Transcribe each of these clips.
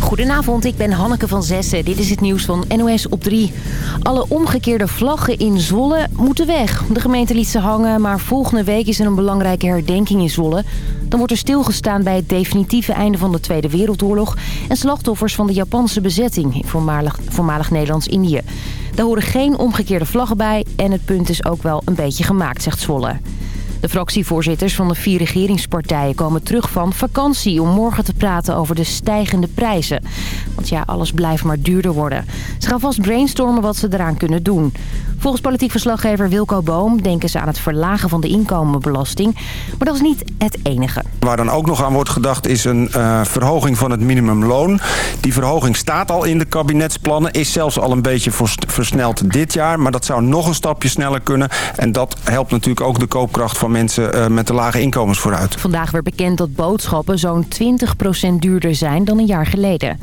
Goedenavond, ik ben Hanneke van Zessen. Dit is het nieuws van NOS op 3. Alle omgekeerde vlaggen in Zwolle moeten weg. De gemeente liet ze hangen, maar volgende week is er een belangrijke herdenking in Zwolle. Dan wordt er stilgestaan bij het definitieve einde van de Tweede Wereldoorlog... en slachtoffers van de Japanse bezetting in voormalig, voormalig Nederlands-Indië. Daar horen geen omgekeerde vlaggen bij en het punt is ook wel een beetje gemaakt, zegt Zwolle. De fractievoorzitters van de vier regeringspartijen komen terug van vakantie... om morgen te praten over de stijgende prijzen. Want ja, alles blijft maar duurder worden. Ze gaan vast brainstormen wat ze eraan kunnen doen. Volgens politiek verslaggever Wilco Boom denken ze aan het verlagen van de inkomenbelasting. Maar dat is niet het enige. Waar dan ook nog aan wordt gedacht is een uh, verhoging van het minimumloon. Die verhoging staat al in de kabinetsplannen. Is zelfs al een beetje versneld dit jaar. Maar dat zou nog een stapje sneller kunnen. En dat helpt natuurlijk ook de koopkracht van mensen uh, met de lage inkomens vooruit. Vandaag werd bekend dat boodschappen zo'n 20% duurder zijn dan een jaar geleden.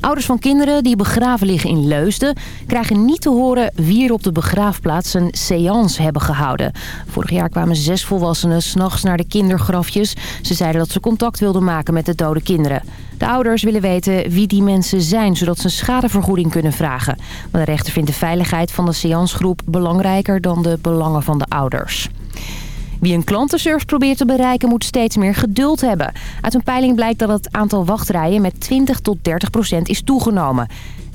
Ouders van kinderen die begraven liggen in Leusden... krijgen niet te horen wie er op de begraafplaats een séance hebben gehouden. Vorig jaar kwamen zes volwassenen s'nachts naar de kindergrafjes. Ze zeiden dat ze contact wilden maken met de dode kinderen. De ouders willen weten wie die mensen zijn... zodat ze schadevergoeding kunnen vragen. Maar de rechter vindt de veiligheid van de séancegroep belangrijker dan de belangen van de ouders. Wie een klantenservice probeert te bereiken moet steeds meer geduld hebben. Uit een peiling blijkt dat het aantal wachtrijen met 20 tot 30 procent is toegenomen.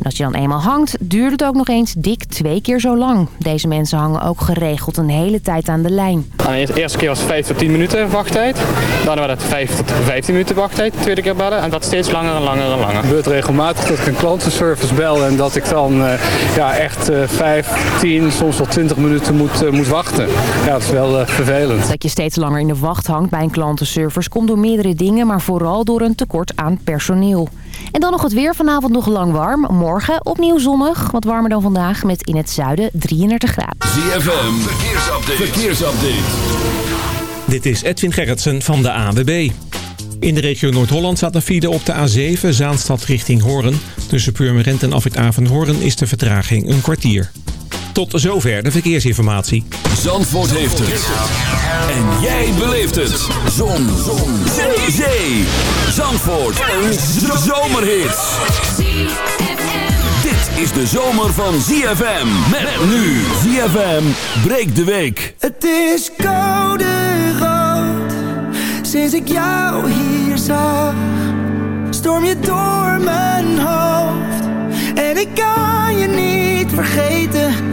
En als je dan eenmaal hangt, duurt het ook nog eens dik twee keer zo lang. Deze mensen hangen ook geregeld een hele tijd aan de lijn. de eerste keer was het 5 tot 10 minuten wachttijd. Dan werd het 5 tot 15 minuten wachttijd, de tweede keer bellen. En dat steeds langer en langer en langer. Het gebeurt regelmatig dat ik een klantenservice bel en dat ik dan uh, ja, echt uh, 5, 10, soms wel 20 minuten moet, uh, moet wachten. Ja, dat is wel uh, vervelend. Dat je steeds langer in de wacht hangt bij een klantenservice komt door meerdere dingen, maar vooral door een tekort aan personeel. En dan nog het weer. Vanavond nog lang warm. Morgen opnieuw zonnig. Wat warmer dan vandaag met in het zuiden 33 graden. ZFM. Verkeersupdate. Verkeersupdate. Dit is Edwin Gerritsen van de AWB. In de regio Noord-Holland staat een file op de A7 Zaanstad richting Hoorn. Tussen Purmerend en Afrit Avenhoorn is de vertraging een kwartier. Tot zover de verkeersinformatie. Zandvoort heeft het. En jij beleeft het. Zon. Zon. Zee. Zee. Zandvoort. Een zomerhit. Dit is de zomer van ZFM. Met nu ZFM breekt de week. Het is koude rood. Sinds ik jou hier zag. Storm je door mijn hoofd. En ik kan je niet vergeten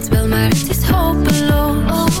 het wel, maar het is hopeloos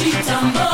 She tumble.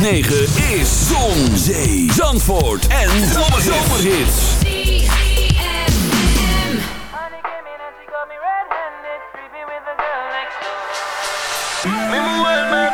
9 is Zon, Zee, Zandvoort en Zomerhits. Remember what my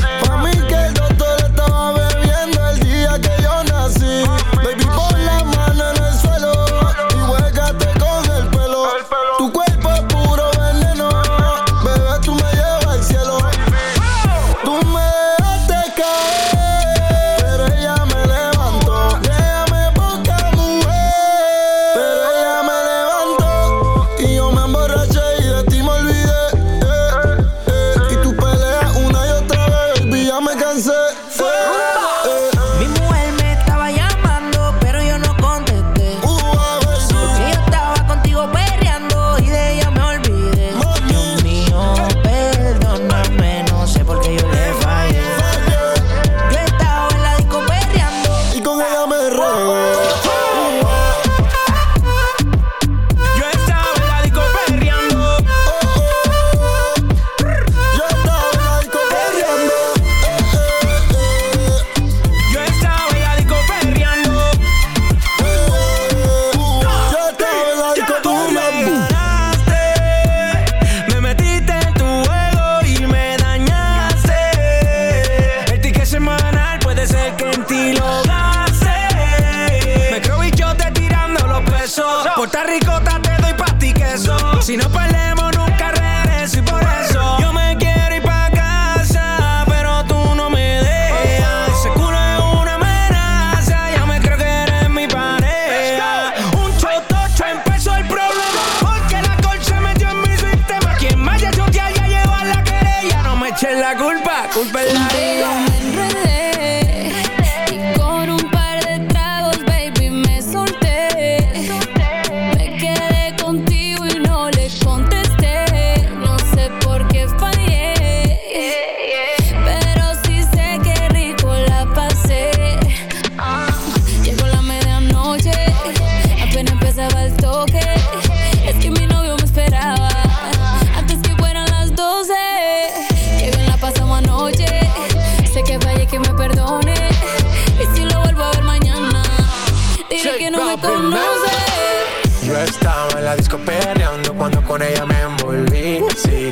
no. Yo estaba en la disco perreando cuando con ella me envolví, sí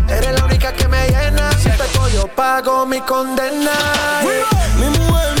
Eres la única que me llena. Si te yo pago mi condena. Mi mujer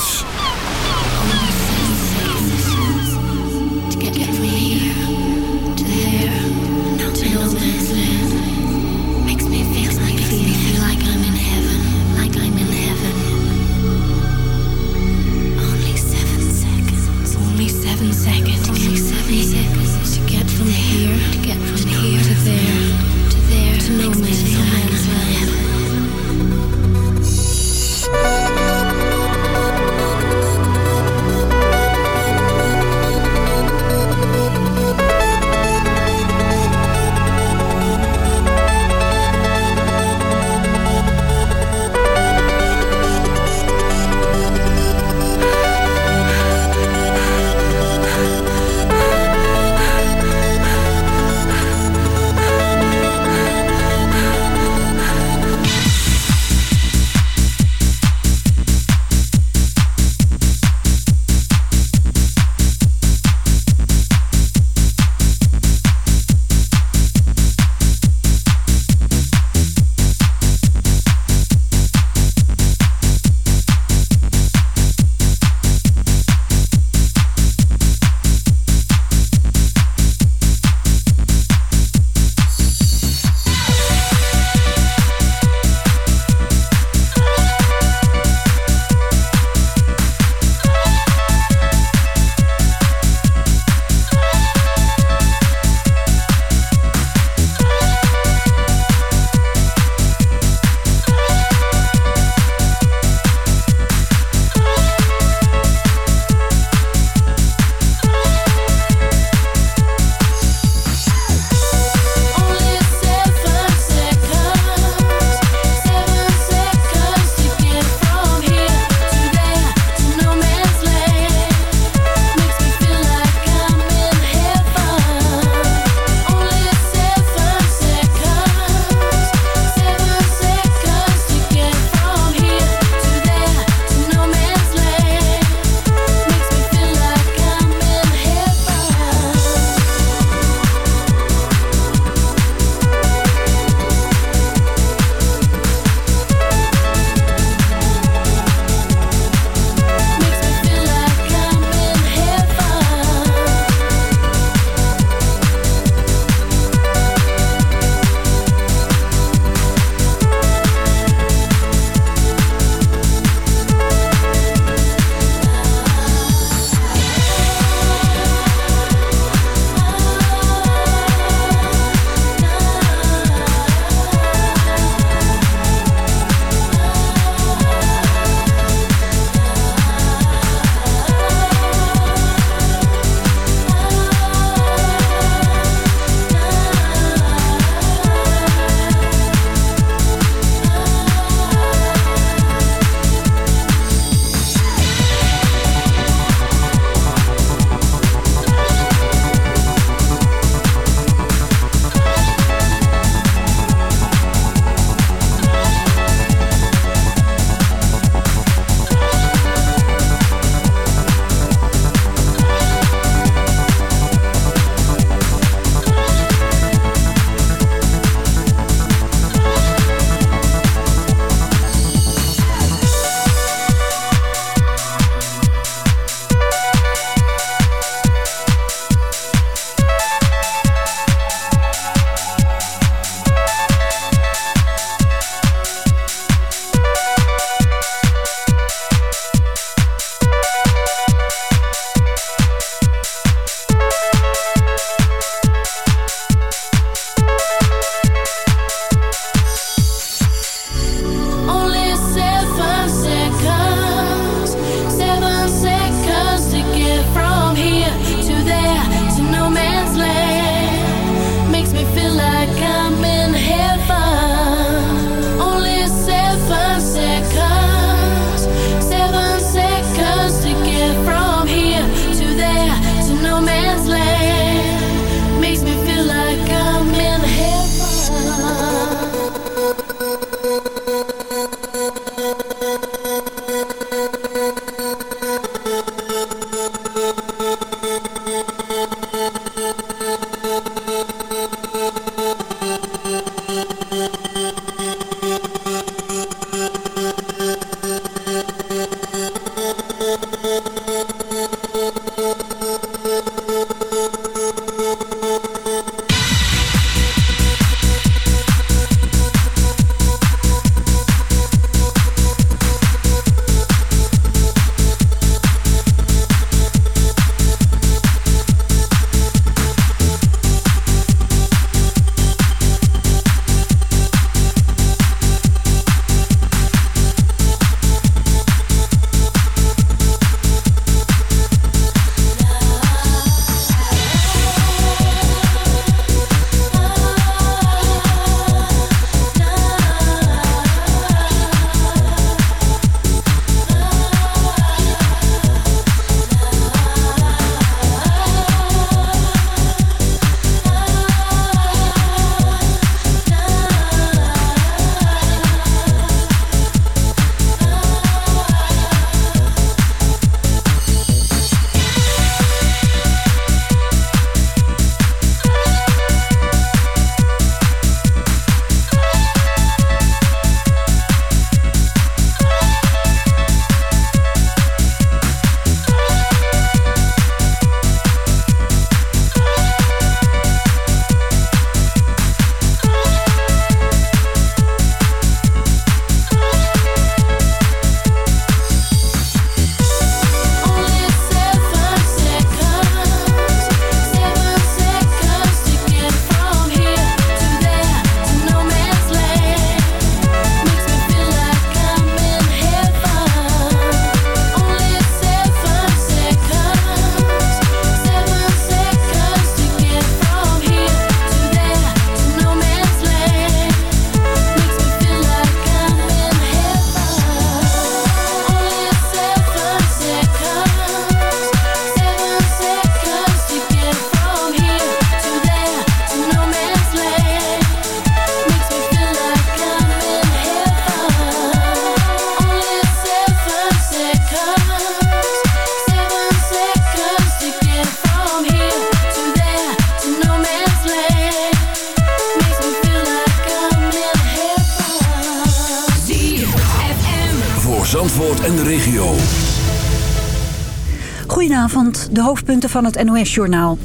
De hoofdpunten van het NOS-journaal.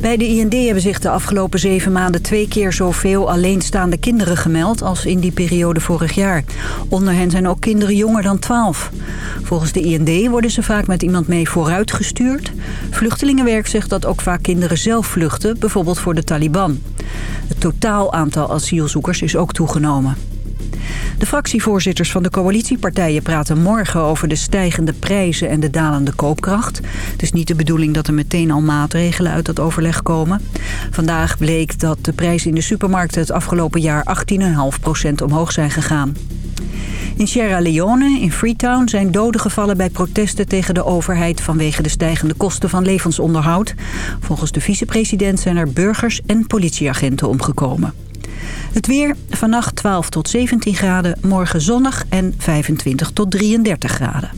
Bij de IND hebben zich de afgelopen zeven maanden twee keer zoveel alleenstaande kinderen gemeld als in die periode vorig jaar. Onder hen zijn ook kinderen jonger dan 12. Volgens de IND worden ze vaak met iemand mee vooruitgestuurd. Vluchtelingenwerk zegt dat ook vaak kinderen zelf vluchten, bijvoorbeeld voor de Taliban. Het totaal aantal asielzoekers is ook toegenomen. De fractievoorzitters van de coalitiepartijen praten morgen over de stijgende prijzen en de dalende koopkracht. Het is niet de bedoeling dat er meteen al maatregelen uit dat overleg komen. Vandaag bleek dat de prijzen in de supermarkten het afgelopen jaar 18,5% omhoog zijn gegaan. In Sierra Leone, in Freetown, zijn doden gevallen bij protesten tegen de overheid vanwege de stijgende kosten van levensonderhoud. Volgens de vicepresident zijn er burgers en politieagenten omgekomen. Het weer, vannacht 12 tot 17 graden, morgen zonnig en 25 tot 33 graden.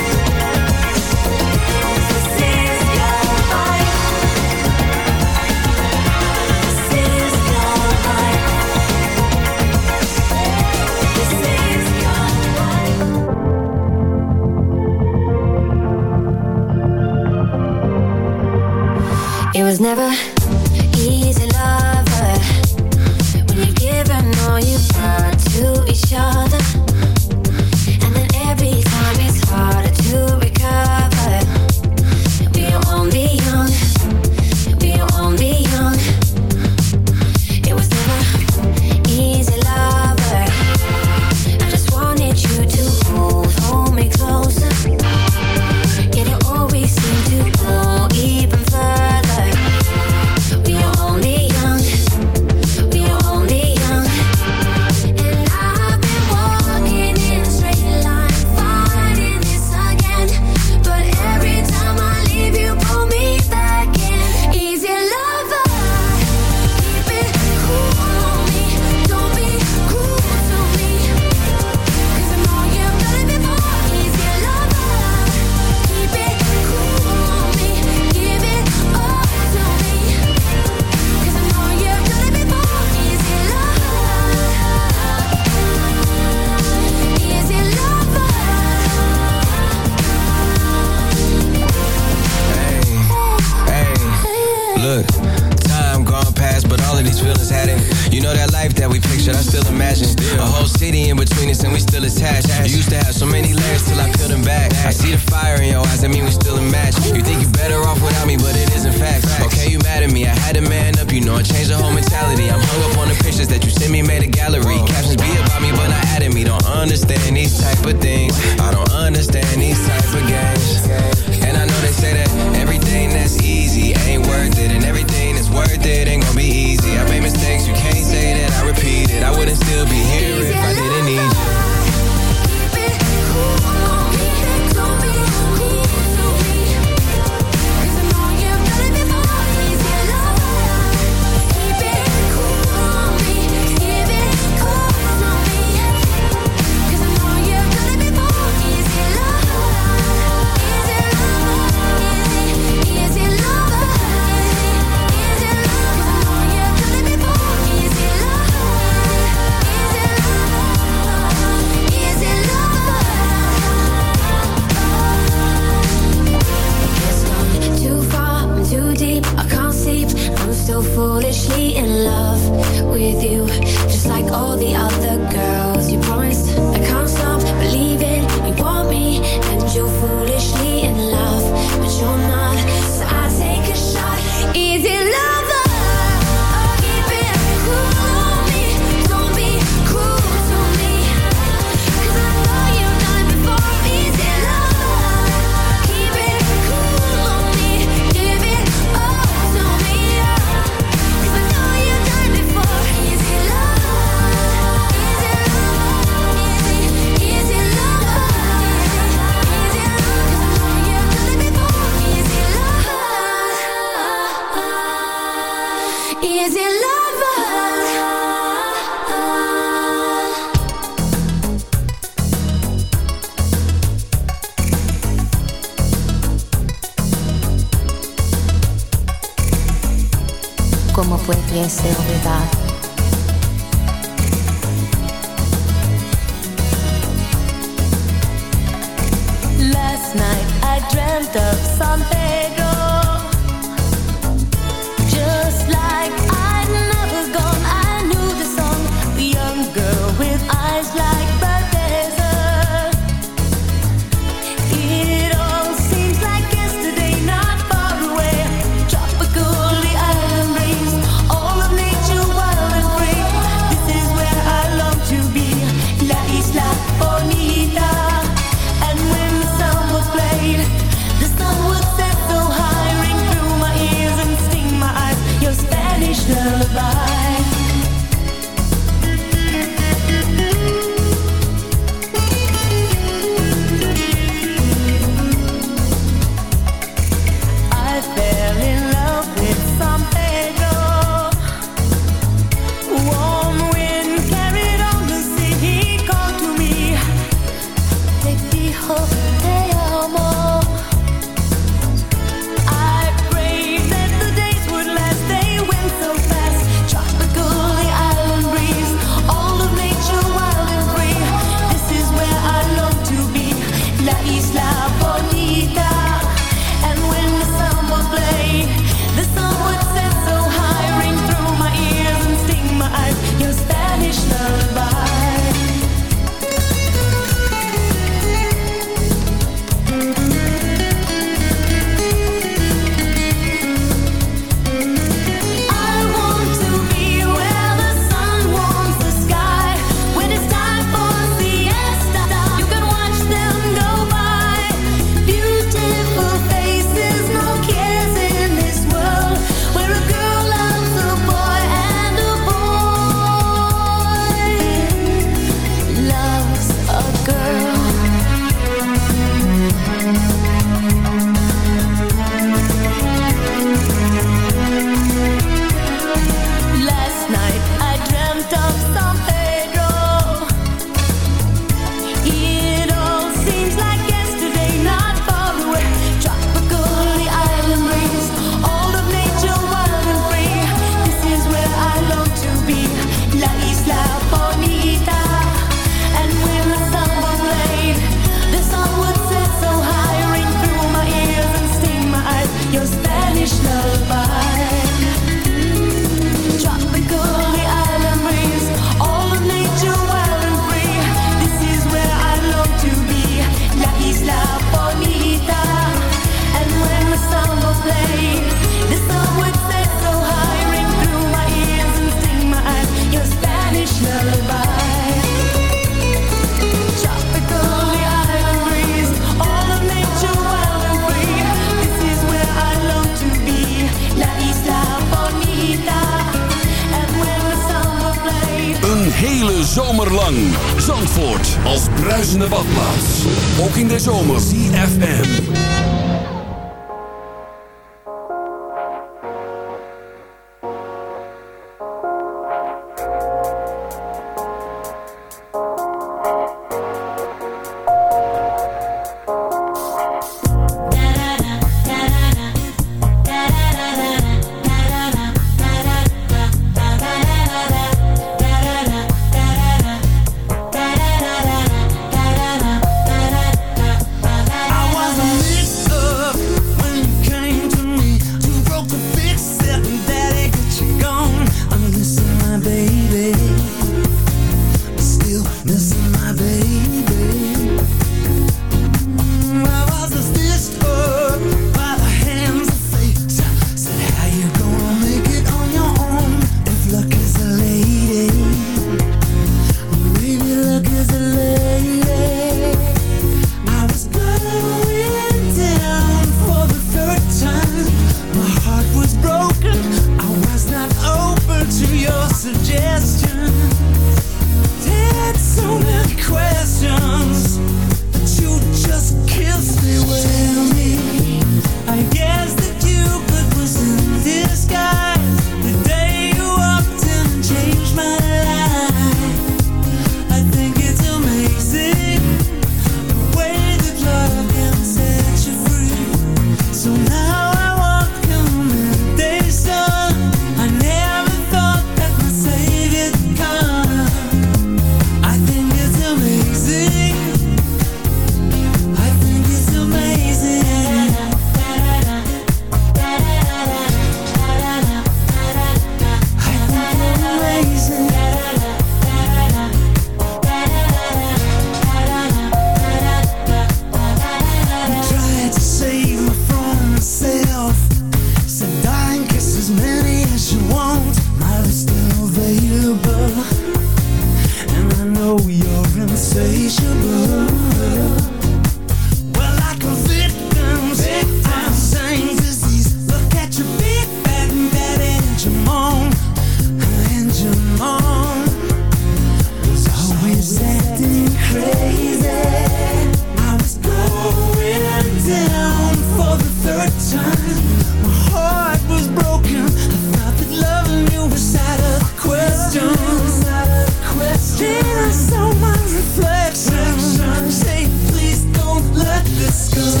school.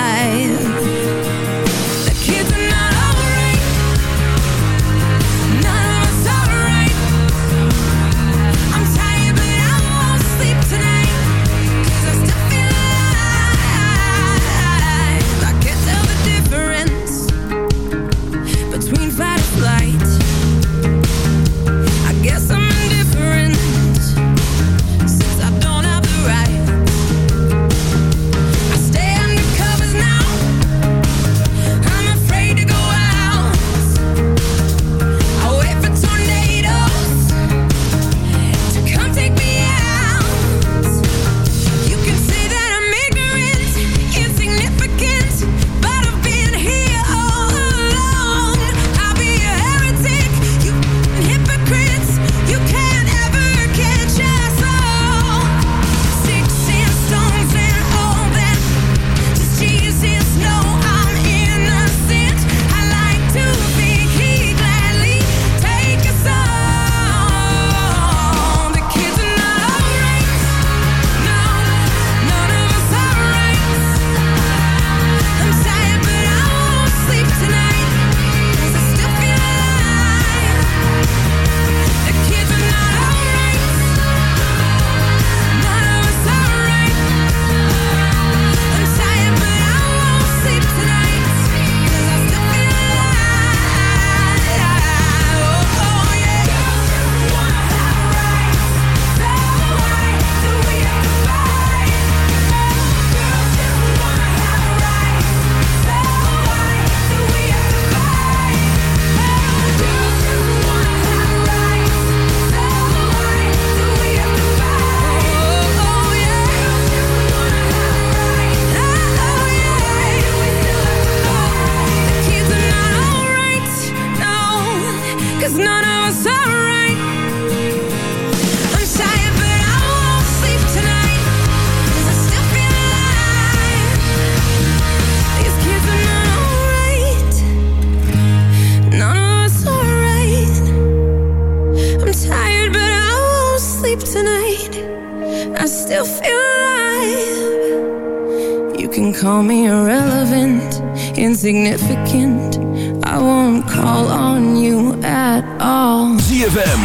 Significant. I won't call on you at all. ZFM,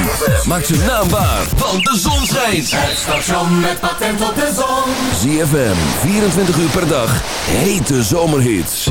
maak je naambaar. want de zon schijnt. Het station met patent op de zon. ZFM, 24 uur per dag, hete zomerhits.